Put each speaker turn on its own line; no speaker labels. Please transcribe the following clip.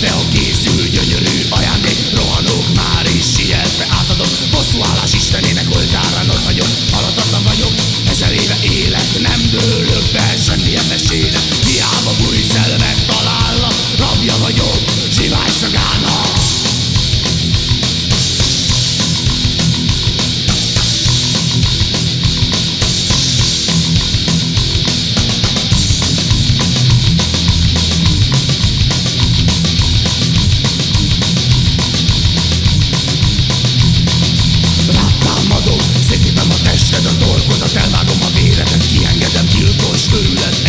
No. 作らず